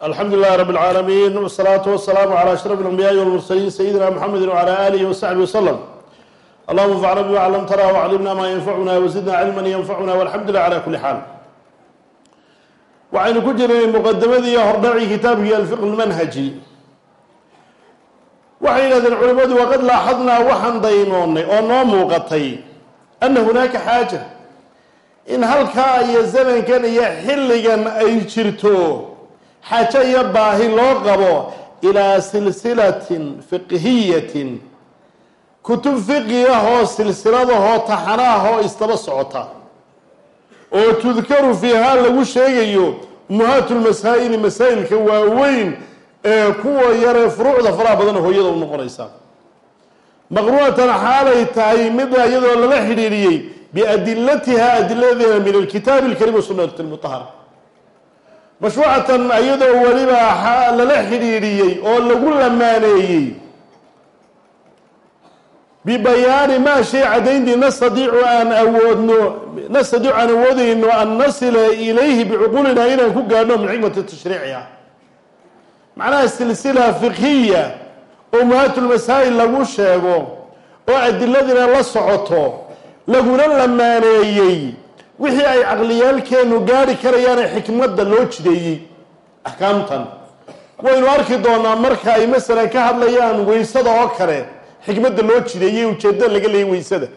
alxamdu lilahi rab اlcaalamiin wsalaatu wasalaamu calى ashraf اlanbiyaai walmursaliin sayidina mxamedi wcala alihi wasaxbi waslm allahuma anfacna bima clamtana wclimna ma yanfacuna wazidna cilman yanfacuna walxamdu lilah cala kuli xaal waxaynu ku jirnay muqadamadii hordhacii kitaabkii alfiq lmanhaji waxay yidhahdeen culimadu waqad laaxadnaa waxaan daynoonnay oo noo muuqatay ana hunaaka xaaja in halkaa iyo zamankan iyo xilligan ay jirto xaajo iyo baahi loo qabo ilaa silsilatin fiqhiyatin. Kutub fiqi ahoo silsiladahoo taxana ah oo istaba socota. Oo tudkaru fiihaa lagu sheegayo ummahaatu lmasaa'ili masaa'ilka waaweyn ee kuwa yaree furuucda faraha badan hooyada u noqonaysa. Maqru'atan xaalay tahay mid iyadoo lala xidhiidhiyey biadilatiha adiladeeda min alkitaabi alkarim wa sunati mashruucatan iyadoo weliba lala xidhiidhiyey oo lagu lamaaneeyey bibayaani maa shay cadayntii nastadiicu aan awoodno nastadiicu aan awoodayno an nasila ilayhi bicuqulina inaan ku gaadhno min xikmati tashriiciha macnaha silsila fiqhiya oo umahaatulmasaa'il lagu sheego oo adiladiina la socoto laguna lamaaneeyey wixii ay caqliyaalkeenu gaari karayaane xikmadda loo jideeyey axkaamtan. Waynu arki doonaa marka ay masalan ka hadlayaan weysada oo kale xikmadda loo jideeyey ujeeddada laga leeyay weysada.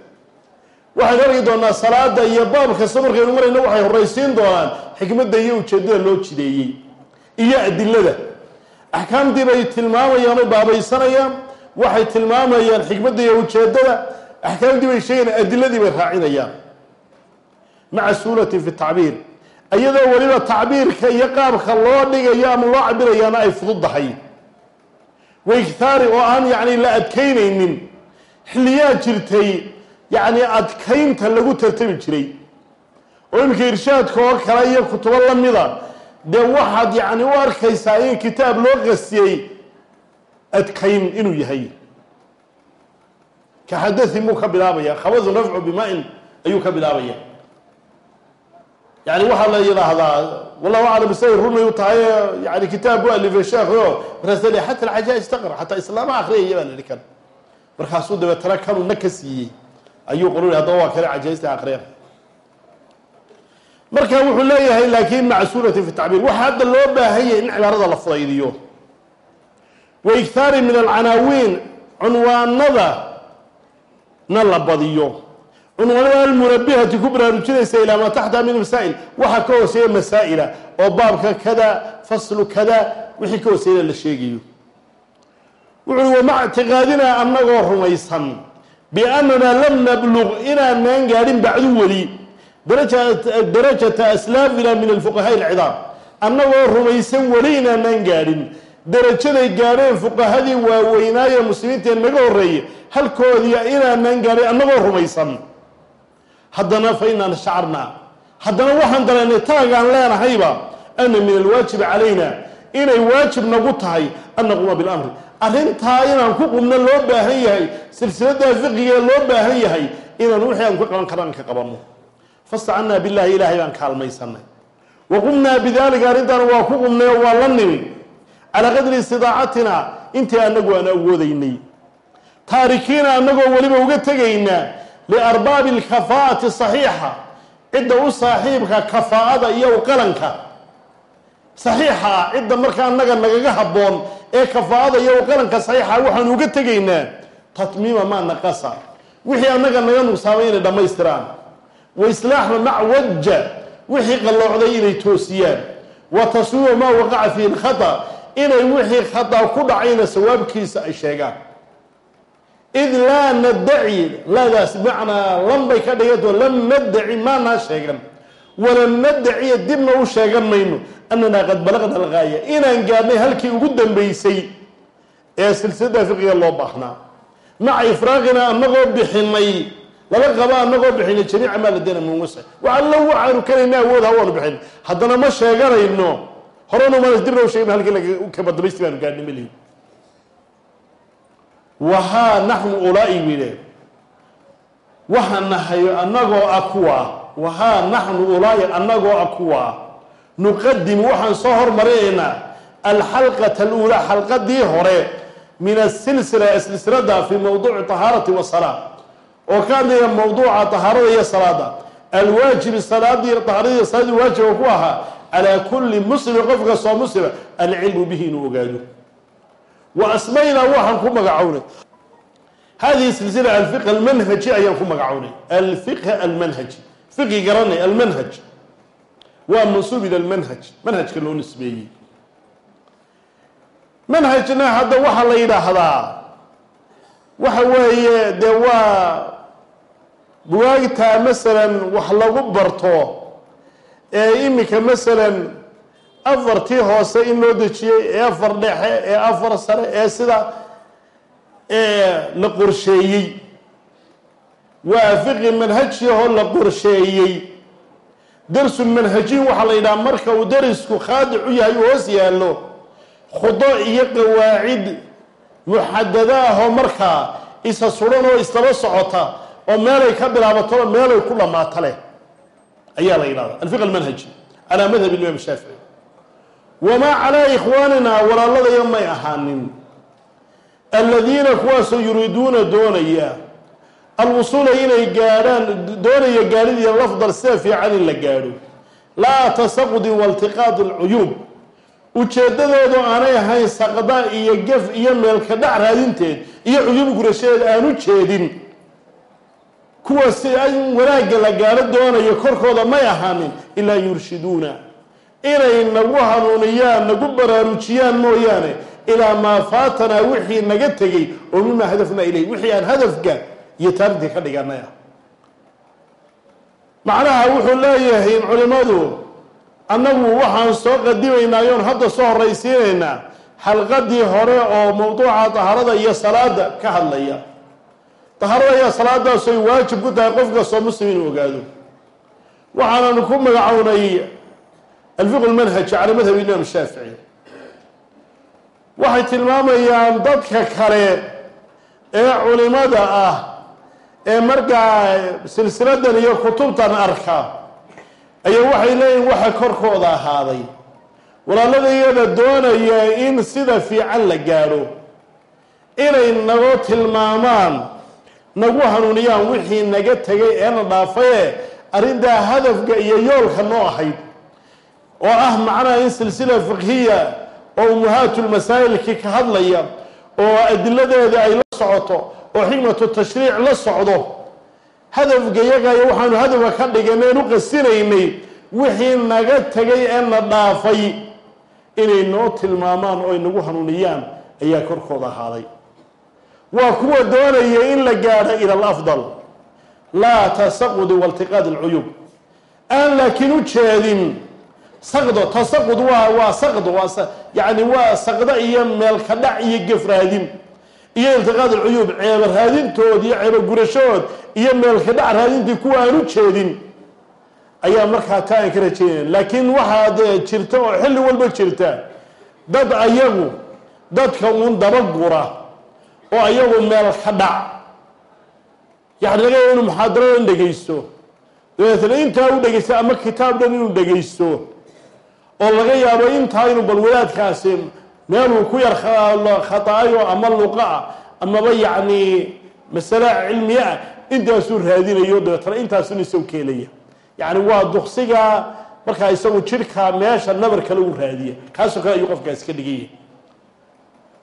Waxaynu arki doonaa salaada iyo baab kasta markaynu marayno waxay horraysiin doonaan xikmadda iyo ujeeddada loo jideeyey iyo adilada. Axkaamtii bay tilmaamayaan oo baabaysanayaan waxay tilmaamayaan xikmadda iyo ujeeddada. Axkaamtii bay sheegayaan adiladii bay raacinayaan maca suulatin fi tacbiir. Iyadoo weliba tacbiirka iyo qaabka loo dhigayo ama loo cabirayaana ay fududdahay waighaari oo aan yacni la adkaynaynin. Xilliyaa jirtay yacni adkaynta lagu tartami jiray. Oo iminka irshaadka oo kale iyo kutubo lamida dee waxaad yacni u arkaysaa in kitaab loo qasiyey adkayn inuu yahay. Ka xadathi muu ka bilaabaya khabadu nafcu bimaa-in ayuu ka bilaabaya yani waxaa la yidhaahdaa wallahu aclam isagay runay u tahay yani kitaab bu alifay sheekho l xata alcajaa-is taqra xataa islaama akriyaya baa la kan. Markaasuu dabeetana kanuu na ka siiyey. Ayuu qoluli haddaba waa kale cajaa'ista akriya marka wuxuu leeyahay laakin maca suurati fi tacbiir waxa hadda loo baahanyay in cibaarada la fudaydiyo wa min alcanaawiin cunwaanada na la badiyo cunwaanada almunabihati ku baraarujinaysa ilaa maa taxta min masaa'il. Waxaa ka hooseeya masaa'ila oo baabka kada faslu kada wixii ka hooseeyana la sheegayo. Wuxuui wamaca ictiqaadinaa annagoo rumaysan biannanaa lam nabluq inaanaan gaadhin bacdu weli darajata aslaafina min alfuqahaai alcidaam annagoo rumaysan weli inaanaan gaadhin darajaday gaadheen fuqahadii waaweynaaye muslimiintaee naga horreeyay halkoodii inaanaan gaadhin annagoo rumaysan haddana fa inaan shacarnaa haddana waxaan dareennay taagaan leenahayba ana min alwaajibi calayna inay waajib nagu tahay an naquuma bilamri. Arrintaa inaan ku qubno loo baahan yahay silsiladaa fiqigee loo baahan yahay inaan wixii aan ku qaban karaan ka qabanno fastacannaa billahi ilaahay baan kaalmaysanay wa qumnaa bidalika arrintaana waa ku qubnay oo waa la nimi calaa qadri istidaacatina intii anagu aan awoodaynay. Taarikiina annagoo weliba uga tegaynaa liarbaabi alkafaa'ati saxiixa cidda u saaxiibka kafaa'ada iyo uqalanka saxiixa ah cidda marka annaga nagaga habboon ee kafaa'ada iyo uqalanka saxiixa waxaanu uga tegaynaa. Tatmiima maa naqasa. Wixii annaga naga nuqsaamay inay dhammaystiraan. Wa islaaxa mac waja wixii qalloocday inay toosiyaan. Wa taswiiba maa waqaca fiihi lkhata inay wixii khata ku dhacayna sawaabkiisa ay sheegaan id laa nadaci laadaas macnaa lanbay ka dhiganto lam nadaci maanaa sheegan. Walam nadaciya dibna u sheegan mayno. Annanaa qad balaqna algaaya inaan gaadhnay halkii ugu dambaysay ee silsilada fiqiga loo baahnaa. Maca ifraaqina annagoo bixinay lala qaba annagoo bixinay jamiica maa ladayna min wasci wax allo waxaanu kalayna awood hawaanu bixin. Haddana ma sheeganayno horena ma dibna u sheegna halkii kabadabaysti baanu gaadhnay malihi wahaa naxnu ulaa'i bidhe waxaan nahay annagoo ah kuwa. Wahaa naxnu ulaa'i annagoo ah kuwa. Nuqadimu waxaan soo hormarinaynaa alxalqata aluulaa xalqadii hore min asilsila silsilada fi mowduuci tahaarati wasalaa oo ka hadlaya mowduuca tahaarada iyo salaada. Alwaajibi salaadii tahaaradiiy salaadii waajiba ku ahaa calaa kulli muslimi qof kastoo muslima alcilmu bihi inuu ogaado wa asmaynaa waxaan ku magacownay. Hadihi silsila alfiq almanhaji ayaan ku magacownay. Alfiqh almanhaji fiqi garanay almanhaj. Waa mansuub ila almanhaj. Manhajka loo nisbeeyey. Manhajna hadda waxaa la yidhaahdaa. Waxa weeye dee waa buwaagta masalan wax lagu barto ee iminka masalan afartii hoose in loo dejiyey ee afar dhexe ee afar sare ee sida la qorsheeyey. Waa fiqi manhajiyahoo la qorsheeyey. Darsun manhajiyin waxaa la yidhaha marka uu darisku khaadic u yahay uu hoos yaallo khudo iyo qawaacid muxadada ahoo markaa isa sudan oo isdaba socota oo meelay ka bilaabato meelay ku dhamaato leh. Ayaa la yidhahda alfiq almanhaji calaa madhab imaam shaafici wamaa calaa ikhwaanina walaaladaya may ahaanin aladiina kuwaasoo yuriiduuna doonaya alwusuula inay gaadhaan doonaya gaadhidiiyo lafdal sida fiican in la gaadho laa tasaqudi waltiqaad alcuyuub ujeeddadoodu aanay ahayn saqda iyo gef iyo meelka dhac raadinteed iyo cuyuub gurashadeed aanu jeedin kuwa si in wanaagga la gaadho doonayo korkooda may ahaanin ilaa yurshiduuna inay nagu hanuuniyaan nagu baraarujiyaan mooyaane ilaa maa faatanaa wixii naga tegey oo mimaa hadafnaa ilayh wixii aan hadafka iyo taarikhtii ka dhiganay ah macnaha wuxuu leeyahay culimmadu annagu waxaan soo qadimaynaayoon hadda soo horraysiinaynaa xalqadii hore oo mawduuca tahaarada iyo salaada ka hadlaya. Tahaarada iyo salaadaasoy waajib ku tahay qof kastoo muslim inuu ogaado. Waxaananu ku magacownay alfiqu lmanhaj cala madhab imaam shaafici waxay tilmaamayaan dadka kale ee culimada ah ee markaa silsiladan iyo kutubtan arka ayaa waxay leeyihiin waxa korkooda ahaaday walaalada iyada doonaya in sida fiican la gaadho inay nagu tilmaamaan nagu hanuuniyaan wixii naga tegay ee na dhaafaye arrintaa hadafka iyo yoolka noo ahayd oo ah macnaha in silsila fiqhiya oo umuhaatulmasaa'ilkii ka hadlaya oo adiladeeda ay la socoto oo xikmatu tashriic la socdo. Hadafka yagaayo waxaanu hadafka ka dhiganeen u qasinaynay wixii naga tegay ee na dhaafay. Inay noo tilmaamaan oo ay nagu hanuuniyaan ayaa korkooda ahaaday. Waa kuwa doonaya in la gaadho ila alafdal laa tasaqudi waltiqaad alcuyub aan laakiin u jeedin saqdo tasaqud waa waa saqdo waa yani waa saqdo iyo meelka dhac iyo gefraadin. Iyo iltiqaad alcuyuub ceeba raadintood iyo ceeba gurashood iyo meelka dhac raadintii kuwa aan u jeedin. Ayaa markaa taa aan ka rajaynaya laakiin waxaa dee jirta oo xilli walba jirta dad ayagu dadka uun dabagura oo ayagu meel ka dhac. Yani laga yaaba inuu muxaadaradan dhegaysto dabeetna intaa u dhegaysta ama kitaab dhan inuu dhegaysto oo laga yaabo intaa inuu bal wadaadkaasi meeluu ku yar khataayo ama luqa amaba yacni masale cilmiye ah intaasuu raadinayo dabeetna intaasun isagu keenaya. Yacni waa duksiga markaa isagu jirka meesha nabar kale u raadiya kaasoo kale ayuu qofkaasi ka dhiganya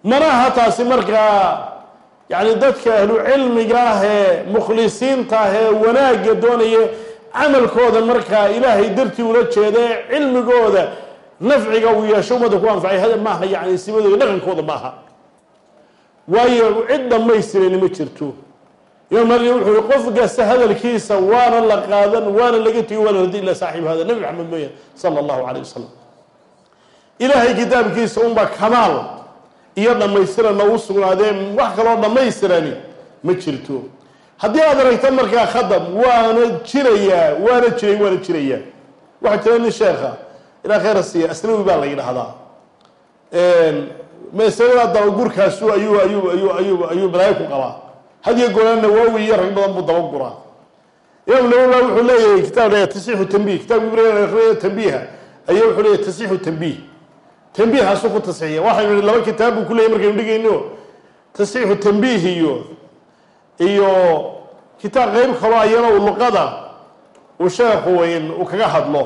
manaha taasi markaa yani dadka ahlu cilmiga ah ee mukhlisiinta ah ee wanaagga doonaya camalkooda markaa ilaahay dartii ula jeeda ee cilmigooda nafciga uu yeesho ummadda ku anfacay hada maaha yani simadooda dhaqankooda maaha. Waayo cid dhammaystirani ma jirto. Imaam maalik wuxuu yihi qof kasta hadalkiisa waana la qaadan waana laga tegi waana radi ila saaxiib hada. Nabi maxamed mooya sala allahu calayh wasalam ilaahay kitaabkiisa unba kamaal iyo dhammaystiranna u sugnaadee wax kaloo dhammaystirani ma jirto haddii aad aragta markaa khadab waana jirayaa waana jiray waana jirayaa waxaa jira nin sheekha ilaa khayra siiya asnawi baa la yidhaahdaa. Masalada dabagurkaasu ayuu ayuu ayuu ayuu ayuu balaayo ku qabaa. Hadiyo gola nawowi iyo rag badan buu dabaguraa imaam nawowi baa wuxuu leeyahay kitaab la tasixu tanbih kitaabka ibrahim tanbiha ayaa wuxuu leeyahay tasixu tanbih tambiihaasuu ku tasxiixiya waxaynu laba kitaab buu ku leeyay markaynu dhigayno. Tasxiixu tambiih iyo iyo kitaab qeyb kaloo ayana uu luqada uu sheekhu uu kaga hadlo.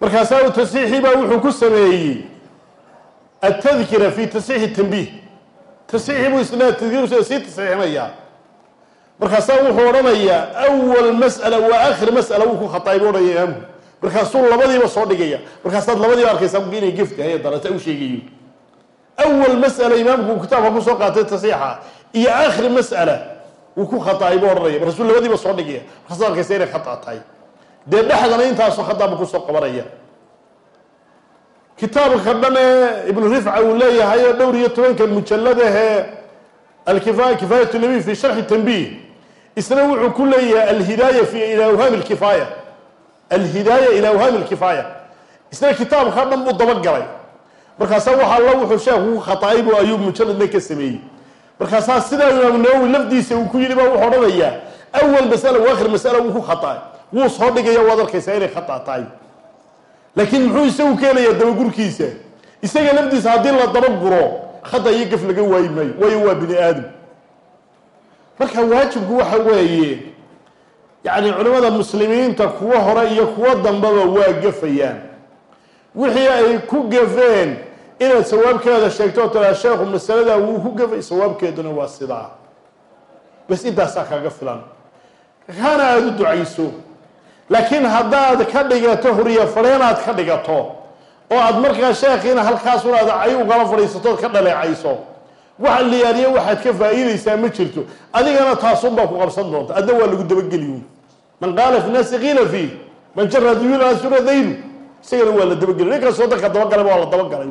Markaasaa u tasxiixii baa wuxuu ku sameeyey atadkira fi tasxiixi tambiih tasxiixii buu isna tadkiru sii tasxiixinayaa markaasaa wuxuu odhanayaa awal mas'ala wa aakhir mas'ala wuu ku khataay buu odhanaya imaamku markaasuu labadiiba soo dhigaya. Markaasaad labadiiba arkaysaa inay geftahay darata u sheegayo awal mas'ala imaamku kitaabka ku soo qaatay tasxiixa iyo aakhir mas'ala wuu ku khataay buu odhanaya markaasuu labadiiba soo dhigaya. Markaasaad arkaysa inay khata tahay dee dhexdana intaasu khadaaba ku soo qabanaya. Kitaabka dhan ee ibnu rifca uu leeyahay oo dhowr iyo tobanka mujalladahee alkifaaya kifaayat nabiy fi sharxi tanbiih. Isna wuxuu ku leeyahay alhidaaya fi ila awhaami lkifaaya alhidaaya ila awhaami lkifaaya isna kitaabka dhan buu dabagalay. Markaasaa waxaa la wuxuu sheekhu ku khataay bu ayuu mujalladna ka sameeyey markaasaa sidaa imaamu nawowi lafdiisa uu ku yidhi baa wuxuu odhanayaa awal masala wa akhir masala wuu ku khataay wuu soo dhigaya waad arkaysaa inay khata tahay. Laakiin muxuu isagu keenayaa dabagurkiisa isaga lafdiisa haddii la dabaguro khada iyo gaf laga waayi maayo waayo waa bini aadam. Marka waajibku waxa weeye yacni culimmada muslimiinta kuwo hore iyo kuwo dambaba waa gafayaan. Wixii ay ku gafeen inaad sawaabkeeda sheegto tiraa sheekhu masaladaa wuu ku gafay sawaabkeeduna waa sidaa. Bas intaasaa kaaga filan. Kaana aada u ducayso laakiin haddaad ka dhigato huriya fadheenaad ka dhigato oo aad markaa sheekhiina halkaasuna aad cay ugala fadhiisatood ka dhaleecayso waxa liyaariyo waxaad ka faa'iidaysaa ma jirto. Adigana taasunbaa ku qabsan doonta. Adna waa lagu dabageliy man qaala fi naasi qiila fiih man jara duyuuna sura daylu isagana waa la dabageliy nin kastoo dadka dabagalay waa la dabagalay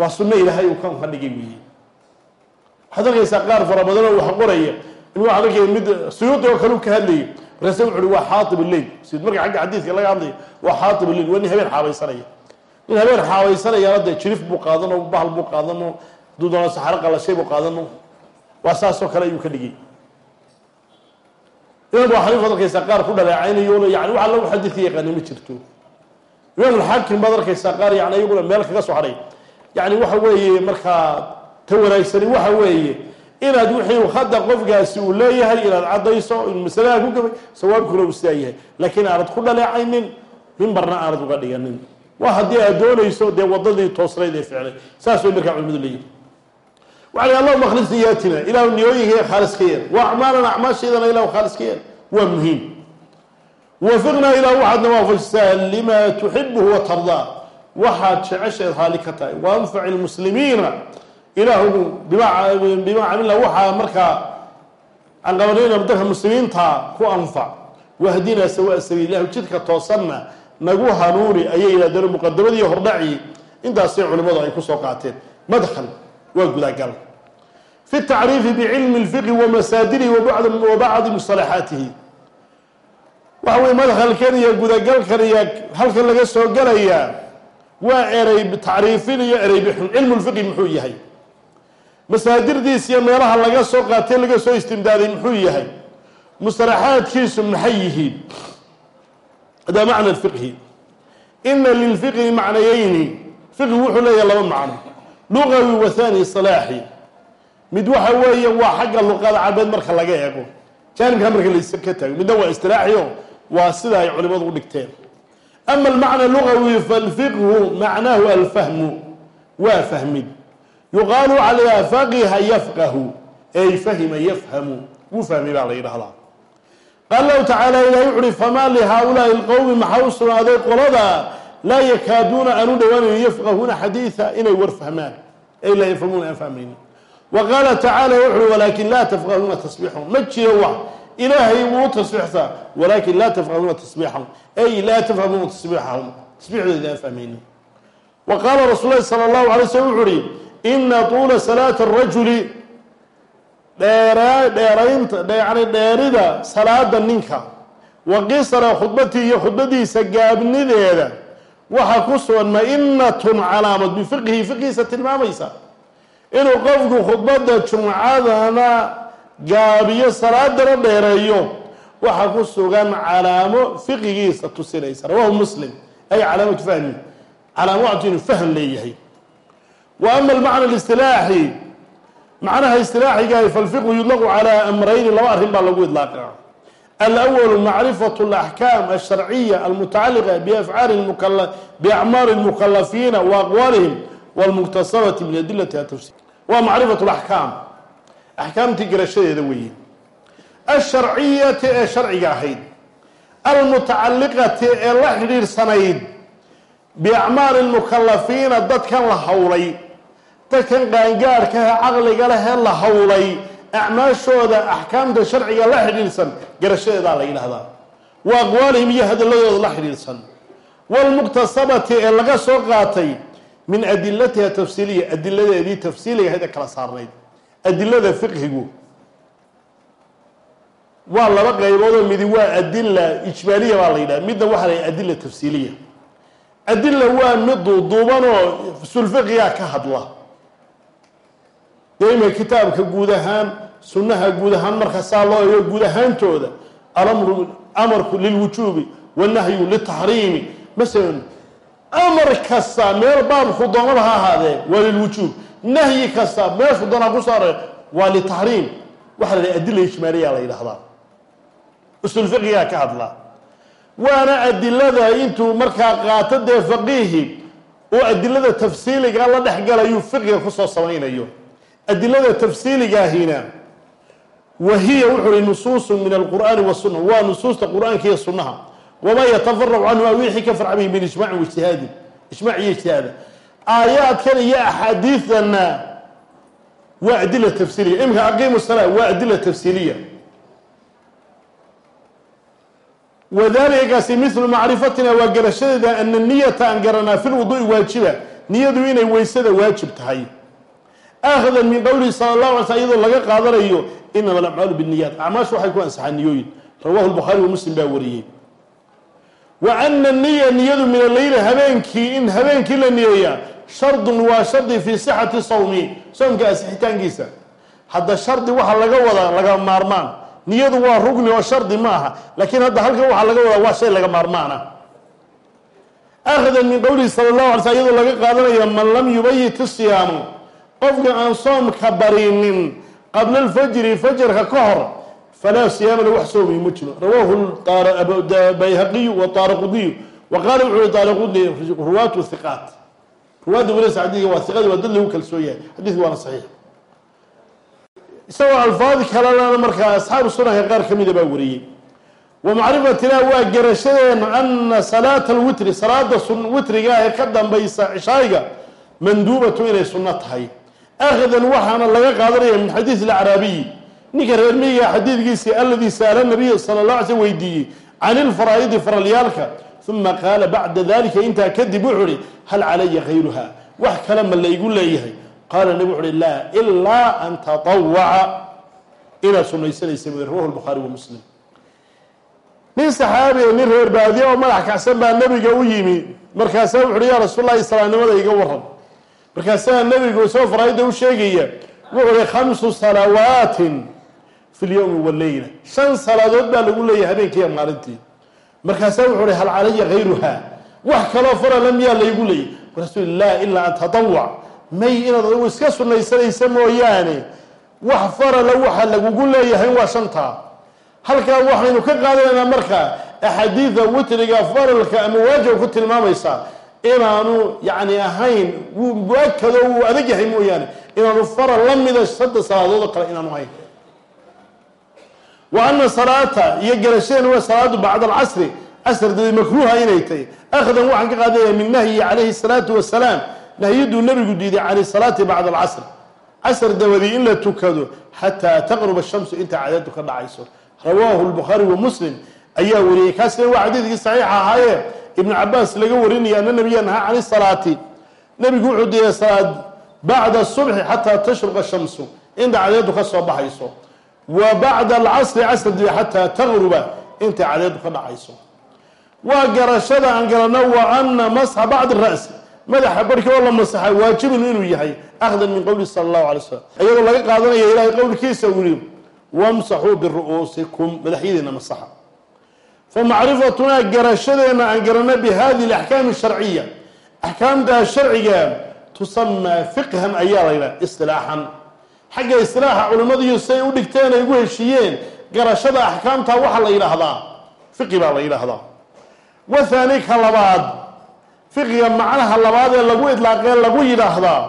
waa sunno ilaahay uu ka dhigay weeye waxaad arkaysaa qaar fara badan oo wax qoraya in waxaad arkaya mid suyuudi oo kale u ka hadlayay markaase wuxu uhi waa xaatib lleil sid marka xagga xadiidka laga hadlaya waa xaatib lleil waa nin habeen xaabaysanaya nin habeen xaabaysanayana dee jirif buu qaadano bahal buu hadduu doona saxaro qalashay buu qaadano. Waa saasoo kale ayuu ka dhigay. Imaam abu xaniifa ad arkaysaa qaar ku dhaleecaynayo yani wax alla xadiidka yaqaani ma jirto. Imaam alxaakim baad arkaysaa qaar yani iyaguna meel kaga soo hadhay yani waxa weeye markaa ta wanaagsani waxa weeye inaad wixii hadda qofkaasi uu leeyahay inaad caddayso masalaha ku gabay sawaabkuna uu sidaa yahay laakiin aanad ku dhaleecaynin mimbarna aanad uga dhiganin. Waa haddii aad doonayso dee wadadii toosnayd ee ficlay saas markaa culimadu leeyihiin waxay allahuma akhlis niyaatina ilaahu niyooyinka khaalis ka yeel wa acmaalana acmaashaydana ilahu khaalis ka yeel waa muhiim. Wafiqnaa ilah waxaadna waafajisaa lima tuxibuhu wa tardaa waxaad jecesheed raali ka tahay. Wa anfaci lmuslimiina ilaahu bima bima camilna waxaa markaa canqabanayna dadka muslimiinta ku anfac. Wahdinaa sawaa sabiil ilahu jidka toosanna nagu hanuuni ayay yidhahdeen muqadamadii hordhaci. Intaasay culimmadu ay ku soo qaateen. Madkhal waa gudagal. Fi tacriifi bicilmi اlfiqhi wa masaadirihi wa bacdi musalaxaatihi waxa weye madkhalkan iyo gudagalkan iyo halkan laga soo gelayaa waa erey tacriifin iyo erey bixin cilmu lfiqhi muxuu yahay. Masaadirdiis iyo meelaha laga soo qaatay laga soo istimdaaday muxuu yahay. Mustalaxaadkiisu maxay yihiin? Hada macna fiqhi. Ina lilfiqhi macnayayni fiqhi wuxuu leeyahay laba macno. Lugawi wa thani salaaxi. Mid waxa weeye waa xagga luqada cabeed marka laga eego. Jaanibkaa marka laysa ka taago midna waa istilaaxi o waa sida ay culimadu u dhigteen ama almacna lugawi falfiqhu macnaahu alfahmu waa fahmid yuqaalu calaa faqiha yafqahu ey fahima yafhamu wuu fahmay baa la yidhahdaa qaala lahu tacaala ilahi wuxu uhi famaa lihaaulaai lqowmi maxaa u sugnaaday qolada laa yakaaduuna aan u dhowaanayn yafqahuuna xadiida inay war fahmaan ay laa yafhamuuna aan fahmaynin wa qaala tacaala wuxu uhi walaakin laa tafqahuuna tasbiixahum ma jiro wax ilaahay wuu tasbiixsaa walaakin laa tafqahuuna tasbiixahum ay laa tafhamuuna tasbiixahum tasbiixdooda aan fahmaynin wa qaala rasuul sala allahu alay slm wuxu uhi ina tuula salaati arajuli dheera dheeraynta yani dheerida salaada ninka wa qisara khudbatii iyo khudbadiisa gaabnideeda waxaa ku sugan ma-inatun calaamad bifiqhi fiqhiisa tilmaamaysa inuu qofku khudbada jumcadana gaabiyo salaadana dheereeyo waxaa ku sugan calaamo fiqigiisa tusinaysa rawahu muslim ay calaamatu fahmi calaamatu inuu fahm leeyahay wa ama almacna اlistilaaxi macnaha istilaaxigahi falfiqhu yudlaqu calaa amrayni laba arrin baa lagu idlaaqa alأwl macrifaة اlaxkaam alsharciya almutacaliqa biacmaari اlmukalafiina wa aqwaalihim wاlmuktasabati min adilati atafsir waa macrifaة اlaxkaam axkaamtii garashadeeda weeye. Alsharciyati ee sharciga ahayd. Almutacaliqati ee la xidhiirsanayd. Biacmaari lmukalafiina dadkan la howlay dadkan qaangaadhkahe caqliga lehee la howlay acmaashooda axkaamta sharciga la xidhiidhsan garashadeedaa la yidhahdaa wa aqwaalihim iyo hadaladooda la xidhiidhsan. Waalmuktasabati ee laga soo qaatay min adilatiha tafsiiliya adiladeedii tafsiiliga ahayd ee kala saarnayd adilada fiqhigu waa laba qayboodoo midi waa adila ijmaaliya baa la yidhaha. Midna waxaa la adila tafsiiliya. Adila waa mid duuduubanoo sulfiqigaa ka hadla. Dee ima kitaabka guud ahaan sunnaha guud ahaan marka saa loo eego guud ahaantooda alamru amarku lilwujuubi wanahyu litaxriimi. Masalan amar kasta meel baabku doonaba ha ahaadee waa lilwujuub nahyi kasta meeshu doonaa ku saare waa litaxriim waxaa la adila ijmaaliya la yidhahdaa. Usul fiqigaa ka hadla. Waana adilada intuu markaa qaato dee faqiihi oo adilada tafsiiliga la dhex galayuu fiqiga ku soo samaynayo. Adilada tafsiiligaahina wahiya wuxuu hi nusuusu min alqur'aani wasuna waa nusuusta qur'aanka iyo sunnaha. Wamaa yatafaracu canhu a wixii ka farca min ijmacin waijtihaadin ijmac iyo ijtihaada aayaadkan iyo axaadiidana waa adila tafsiiliya. Imika aqiimu salaa waa adila tafsiiliya. Wadalikaasi milu macrifatina waa garashadeeda ana niyata aan garanaa fi lwuduui waajiba niyadu inay weysada waajib tahay. Akhdan min qowlihi sala llahu alay sl iyadoo laga qaadanayo inama alacmaalu binniyaat acmaashu waxay ku ansaxaa niyooyin. Rawahu lbukhaari wa muslim baa wariyey. Wa ana niya niyadu min alleyli habeenkii in habeenkii la niyeeyaa shardun waa shardi fii sixati sawmi soomka asixitaankiisa. Hadda shardi waxaa laga wadaa laga maarmaan. Niyadu waa rugni oo shardi ma aha laakiin hadda halkan waxaa laga wadaa waa shay laga maarmaana. Akhdan min qowlihi sala llahu alay sl iyadoo laga qaadanaya man lam yubayit isiyaamu qofka aan soomka barinin qabla alfajri fajarka ka hor falaa siyaama la wax soomiy ma jiro. Rawaahu bayhaqiyu wa taariqudiyu wa qaala wuxuu hi taariqudi ruwaatu hiqaat ruwaadda welisa xadiiga waa hiqadi waa dad lagu kalsoon yahay xadiidku waana saxiix. Isagoo alfaadi kalena markaa asxaabu sunanka qaar ka mida baa wariyey. Wa macrifatina waa garashadeena ana salaata alwitri salaada witriga ee ka dambaysa cishaayiga manduubatu inay sunno tahay. Akhdan waxaana laga qaadanaya min xadiid alacraabiyi ninka reer miyiga xadiidkiisii aladii sa'ala nabiya sala allah alay slm weydiiyey can ilfaraa'idi faralyaalka uma qaala bacda dalika intaa kadib wuxuu uhi hal calaya gayruha wax kale ma laygu leeyahay qaala nabig wuxu uhi laa ilaa an tatawaca inaad sunaysanaysa buy rawahu lbukhaari wa nin saxaabiya nin reer baadiye oo madax kacsan baa nebiga u yimi markaasaa wuxu uhi yaa rasuul lahi islaamnimada iga waran markaasaa nebigu isagoo faraa'idda u sheegaya wuxuu uhi khamsu salawaatin fi lyowmi waleyla shan salaadood baa lagu leeyahay habeenkiiya maalintii markaasaa wuxuu uhi hal calaya gayruha wax kaloo farala miyaa laygu leeyay. Markaasuu laa ilaa an tatawac may inaad adigu iska sunaysanaysa mooyaane wax farala waxa lagugu leeyahay waa shantaa halkaa waxaynu ka qaadanaynaa marka axaadiida witriga faralka ama waajib ku tilmaamaysaa inaanu yacni ahayn wuu mu'akado wuu adag yahay mooyaane inaanu faral la mida saddex salaadood oo kale inaanu ahayn wa ana salaata iyo garashadeen waa salaadu bacda alcasri. Casr dabi makruuha inay tahay. Akhdan waxaan ka qaadanayaa min nahyi calayhi salaatu wasalaam nahyaduu nabigu diiday can salaati bacda alcasr. Casr dabadii in la tukado xataa taqruba shamsu inta cadeedu ka dhacayso. Rawaahu lbukhaari wa muslim. Ayaa wariyey kaasina waa xadiidkii saxiixa ahaayee ibnu cabaas laga warinaya ana nabiya nahaa can salaati. Nebigu wuxuu diiday salaad bacda xataa tashruqa shamsu inta cadeedu ka baxayso wa bacda alcasri casr dabi xataa taqruba inta cadeedu ka dhacayso. Waa garashada aan garanno wa ana masxa bacdi ra'si madaxa barhkii oo la masaxa waajibun inuu yahay akhdan min qowlihi sala allahu alay slam iyadoo laga qaadanaya ilaahay qowlkiisa uu yihi wamsaxuu biru'uusikum madaxyadiina masaxa fa macrifatunaa garashadeenna aan garanno bi hadihi alaxkaami asharciya axkaamtaa sharciga tusamaa fiqhan ayaa la yidhaha istilaaxan xagga istilaaxa culimmadiiyo siay u dhigteen ay ugu heshiiyeen garashada axkaamta waxaa la yidhaahdaa fiqi baa la yidhaahdaa. Wathaani ka labaad fiqiga macnaha labaad ee lagu idlaaqee lagu yidhaahdaa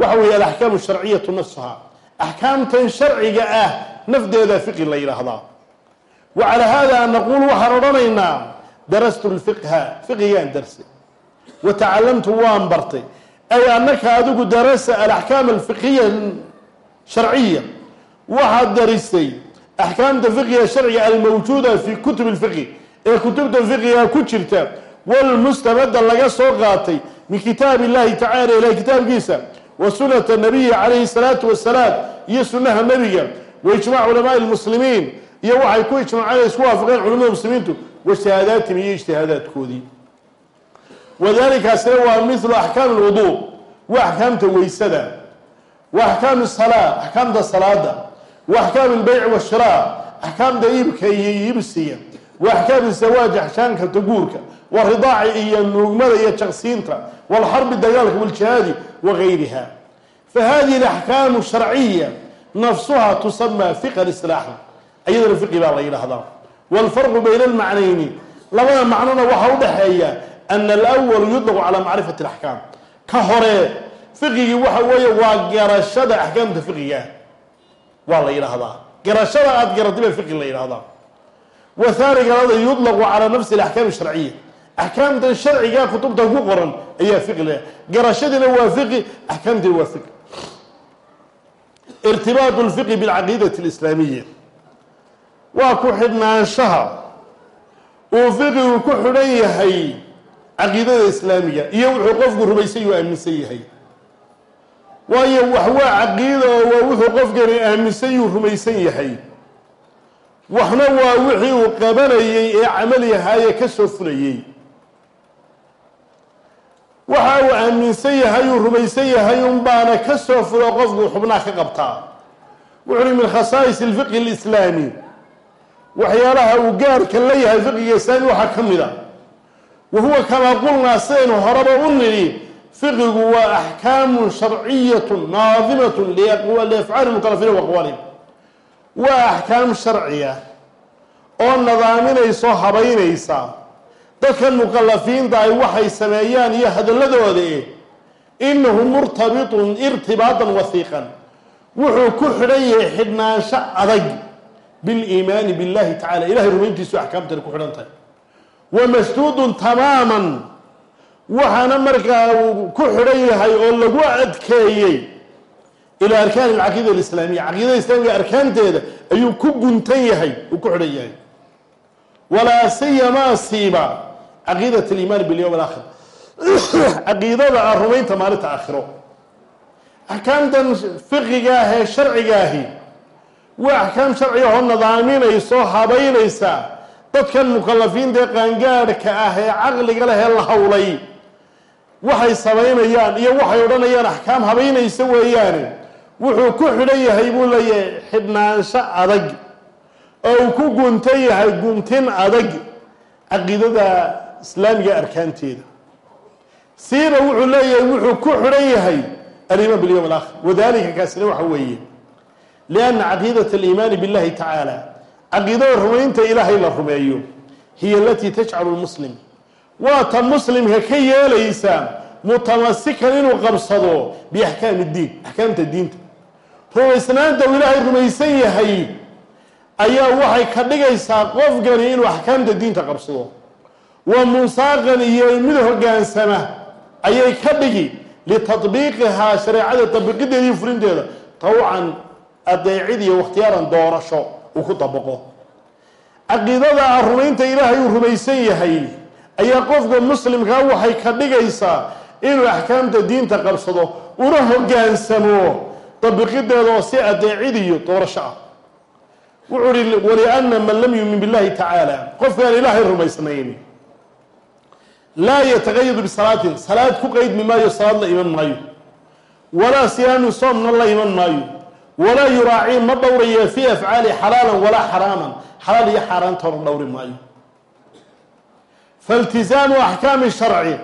waxa weeye alaxkaamu sharciyatu nafsuha axkaamtan sharciga ah nafdeeda fiqi la yidhaahdaa. Wa calaa haada naquul waxaan odhanaynaa darastu lfiqha fiqigaan darse wa tacalamtu waan bartay. Ay annaka adigu darasa alaxkaam alfiqhiya sharciya. Waxaad darisay axkaamta fiqiga sharciga almawjuuda fi kutub lfiqhi ee kutubta fiqiga ku jirta walmustamada laga soo qaatay min kitaab illahi tacala ilahay kitaabkiisa wa sunata nabiyi calayhi salaatu wasalaam iyo sunaha nebiga wa ijmac culamaai lmuslimiin iyo waxay ku ijmaaceen isku waafaqeen culamada muslimiintu wa shahaadaatihim iyo ijtihaadaadkoodii. Wadalikaasina waa milu axkaam lwuduu waa axkaamta weysada wa axkaam salaa axkaamta salaada wa axkaam lbeyc washiraa axkaamta iibka iyo iibsiga. Wa axkaam zawaaj axshaanka taguurka waridaaci iyo nuugmada iyo jaqsiinta. Walxarbi dagaalka waljihaadi wagayriha fa hadihi alaxkaamu sharciya nafsuha tusamaa fiqan islaaxan ayadana fiqi baa la yidhaahdaa. Walfarqu bayna almacnayni labada macnona waxaa udhaxeeya ana alwalu yudlaqu calaa macrifati alaxkaam ka hore fiqigii waxa weeye waa garashada axkaamta fiqiga waa la yidhaahdaa. Garashada aada garatay baa fiqi la yidhahdaa wa haaniga labada yudlaqu calaa nafsi alaxkaam sharciya axkaamtan sharciga kutubta ku qoran ayaa fiqi le garashadiina waa fiqi axkaamtiina waa fiqi irtibaatu lfiqi bilcaqiidati alislaamiya waa ku xidhnaanshaha uu fiqigu ku xidhan yahay caqiidada islaamiga iyo wuxuu qofku rumaysan yuu aaminsan yahay waayo wax waa caqiida oo waa wuxuu qofkani aaminsan yuu rumaysan yahay. Waxna waa wixii uu qabanayey ee camal yahaaye ka soo fulayey waxa uu aaminsan yahay uu rumaysan yahay un baana ka soo fulo qofku xubnaa ka qabtaa wuxuuhi min khasaa'is alfiqhi alislaami. Waxyaalaha uu gaarka la yahay fiqiga islaami waxaa ka mid a. Wa huwa kamaa qulnaa sidaynu horeba u nidhi fiqigu waa axkaamun sharciyatun naadimatun liafcaali mukalafiina waqwalin waa axkaam sharciya oo nadaaminayso habaynaysa. Dadkan mukalafiinta ay waxay sameeyaan iyo hadalladooda inahu murtabitun irtibaadan wasiiqan. Wuxuu ku xidhan yahay xidhnaansho adag biliimaani billahi tacala ilahay rumayntiisu axkaamtani ku xidhan tahay. Wa masduudun tamaaman waxaana markaa ku xidhan yahay oo lagu adkeeyey ilaa arkaan alcaqiida alislaamiya. Caqiidada islaamiga arkaanteeda ayuu ku guntan yahay uu ku xidhan yahay. Walaa siyamaa siiba caqiidat aliimaan bilyowm alaakhir caqiidada ah rumaynta maalinta aakhiro. Axkaamtan fiqiga ah ee sharciga ahi waa axkaam sharciga oo nadaaminayso habaynaysa. Dadkan mukalafiinta ee qaangaadhka ah ee caqliga leh ee la howlay waxay samaynayaan iyo waxay odhanayaan axkaam habaynaysa weeyaane. Wuxuu ku xidhan yahay buu leeyahay xidhnaansho adag. Oo uu ku guntan yahay guntin adag. Caqiidada islaamiga arkaanteeda. Siina wuxuu leeyahay wuxuu ku xidhan yahay alimaan bilyowm alaakhir wadalika kaasina waxa weeye. Lianna caqiidat aliimaani billahi tacaala caqiidada rumaynta ilaahay la rumeeyo hiya alatii tajcalu lmuslim waa ta muslimka ka yeelaysa mutamasikan inuu qabsado biaxkaami ddiin axkaamta diinta. Rumaysnaanta uu ilaahay rumaysan yahay ayaa waxay ka dhigaysaa qofkani inuu axkaamta diinta qabsado. Wa munsaaqan iyo mid hogaansama ayay ka dhigi litadbiiqihaa shareecada tabiqideeda fulinteeda. Tawcan adeecid iyo wakhtiyaaran doorasho uu ku dabaqo. Caqiidada ah rumaynta ilaahay uu rumaysan yahay ayaa qofka muslimkaa waxay ka dhigaysaa inuu axkaamta diinta qabsado una hogaansamo dabiqideeda oo si adeecid iyo doorasho ah. Wuxuu uhi waliana man lam yumin billahi tacaala qofkaan ilaahay rumaysnayn. Laa yataqayadu bisalaatin salaad ku qeydmi maayo salaad la iman maayo. Walaa siyaamin soomna la iman maayo. Walaa yuraacii ma dhowraya fii afcaali xalaalan walaa xaraaman. Xalaal iyo xaaraantoona dhowri maayo failtisaamu axkaami sharci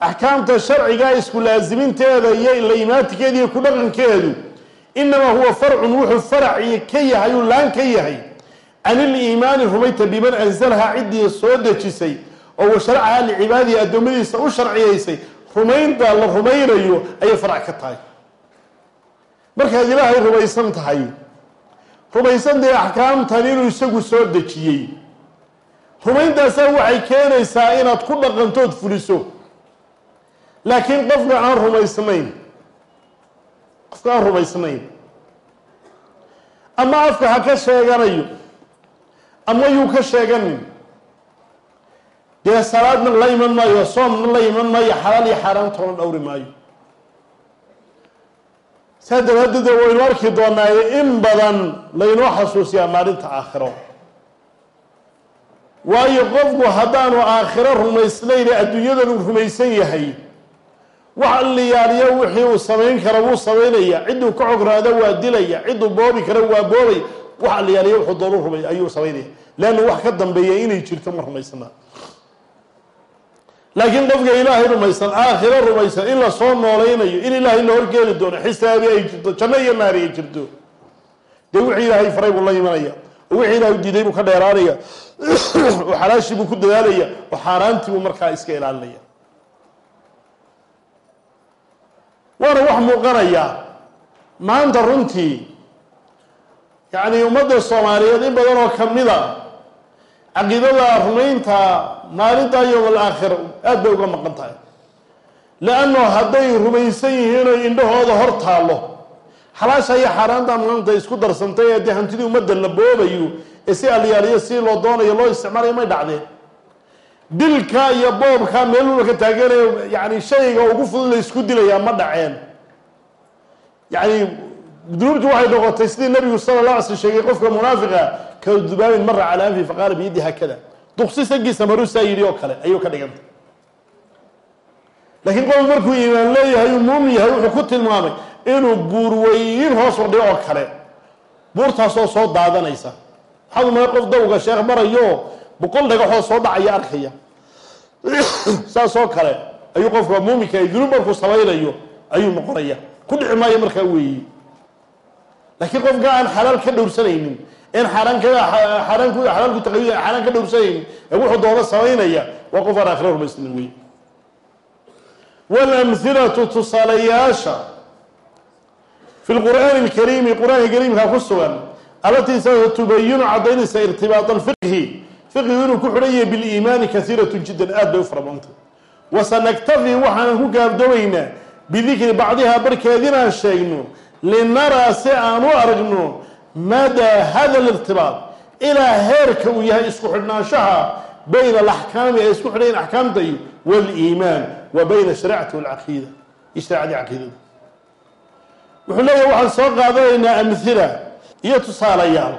axkaamta sharciga isku laasiminteeda iyo layimaatikeeda iyo ku dhaqankeedu inamaa huwa farcun wuxuu faraci ka yahay uu laan ka yahay can iliimaani rumayta biman anzalahaa ciddii soo dejisay oo washaracaha licibaadihi addoommadiisa u sharciyaysay rumaynta la rumaynayo ayay farac ka tahay markaad ilaahay rumaysan tahay rumaysantahay axkaamtan inuu isagu soo dejiyey rumayntaasaa waxay keenaysaa inaad ku dhaqantood fuliso. Laakiin qofka aan rumaysnayn qofka aan rumaysnayn ama afka ha ka sheeganayo ama yuu ka sheeganin dee salaadna la iman maayo soomna la iman maayo xalaal iyo xaaraantoona dhowri maayo. Saa daraadeed waynu arki doonaaye in badan laynoo xasuusiyaa maalinta aakhiro waayo qofku haddaanu aakhiro rumaysnayn ee adduunyadan uu rumaysan yahay. Wax alliyaaliyo wixii uu samayn kara wuu samaynaya. Cidduu ka cograado waa dilaya. Cidduu boobi kara waa boobay. Wax alliyaaliyo wuxuu doonu rumay ayuu samaynaya leanna wax ka dambeeya inay jirto ma rumaysnaa. Laakiin qofka ilaahay rumaysan aakhiro rumaysan in la soo noolaynayo in ilaahay la horgeeli doono xisaabi ay jirto janno iyo naari ay jirto. Dee wixii ilaahay faray buu la imanaya wixii ilaahay diiday buu ka dheeraanaya. Oo xalaashii buu ku dadaalaya oo xaaraantii buu markaa iska ilaalinaya. Waana wax muuqanaya. Maanta runtii yacni ummadda soomaaliyeed in badan oo kamida caqiidada rumaynta maalinta yowm alaakhir aad bay uga maqan tahay. Leanno hadday rumaysan yihiin oo indhahooda hor taallo xalaasha iyo xaaraanta maanta isku darsantay ee dee hantidii ummadda la boobayo ee si alyaaliyo si loo doonayo loo isticmaalayo may dhacdeen. Dilka iyo boobka meel walba ka taaganayo yani shayga ugu fudud la isku dilayaa ma dhaceen. Yani dunuubtu waxay noqotay sidii nabigu sala la alay sl sheegay qofka munaafiqa ka dubaabin mara calaa anfi faqaala biyadi haakada duqsi sankiisa marusaa yidhi oo kale ayuu ka dhigantay. Laakiin qof markuu iimaan leeyahay uu muumin yahay wuxuu ku tilmaamay inuu buur weyn hoos fadhiyo oo kale. Buurtaasoo soo daadanaysa. Waxaad umala qof dawga sheekh marayo boqol dhagaxoo soo dhacaya arkaya. Saas oo kale ayuu qofka muuminka dunuub markuu samaynayo ayuu noqonaya. Ku dhici maayo markaa weeyi. Laakiin qofka aan xalaal ka dhowrsanaynin in xaaraan ka xaaraan ku xalaal ku taqayu xaaraan ka dhowrsanaynin ee wuxuu doono samaynaya waa qof aan aakhira rumaysnin wey walamhilatu tusaalayaasha fi lqur'aani alkariimi qur'aanka kariimka ku sugan allatii sa tubayinu cadaynaysa irtibaat alfiqhi fiqhigu inuu ku xidhan yahay biliimaani kasiiratun jiddan aad bay u fara badantay wasanaktafi waxaanan ku gaabdoobaynaa bidikri bacdihaa barkeedinaan sheegno linaraa si aan u aragno madaa hada alirtibaat ilaa heerka uu yahay isku xidhnaanshaha bayna alaxkaami ay isku xidhayin axkaamta iyo waliimaan wa bayna shareecati walcaqiida wuxuu leeyahay waxaan soo qaadanaynaa amhila iyo tusaalayaal.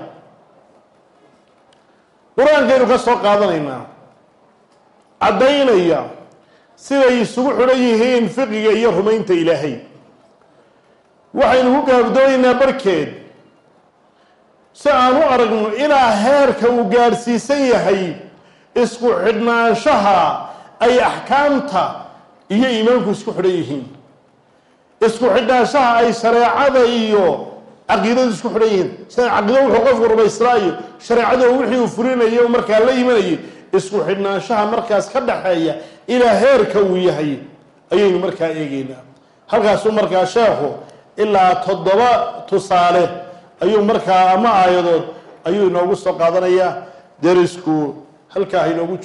Qur'aankaynu ka soo qaadanaynaa. Caddaynaya siday isugu xidhan yihiin fiqiga iyo rumaynta ilaahay. Waxaynu ku gaabdoonaynaa barkeed. Si aan u aragno ilaa heerka uu gaadhsiisan yahay isku xidhnaanshaha ay axkaamta iyo iimaanku isku xidhan yihiin isku xidhnaanshaha ay shareecada iyo caqiidadu isku xidhan yihiin. Sida caqiida wuxuu qofku rumaysnaayo shareecada wixii uu fulinayo markaa la imanayay isku xidhnaanshaha markaas ka dhaxeeya ilaa heerka uu yahay ayaynu markaa eegeynaa. Halkaasuu markaa sheekhu ilaa toddoba tusaale ayuu markaa ama aayadood ayuu inoogu soo qaadanayaa. Derisku halkaa inoogu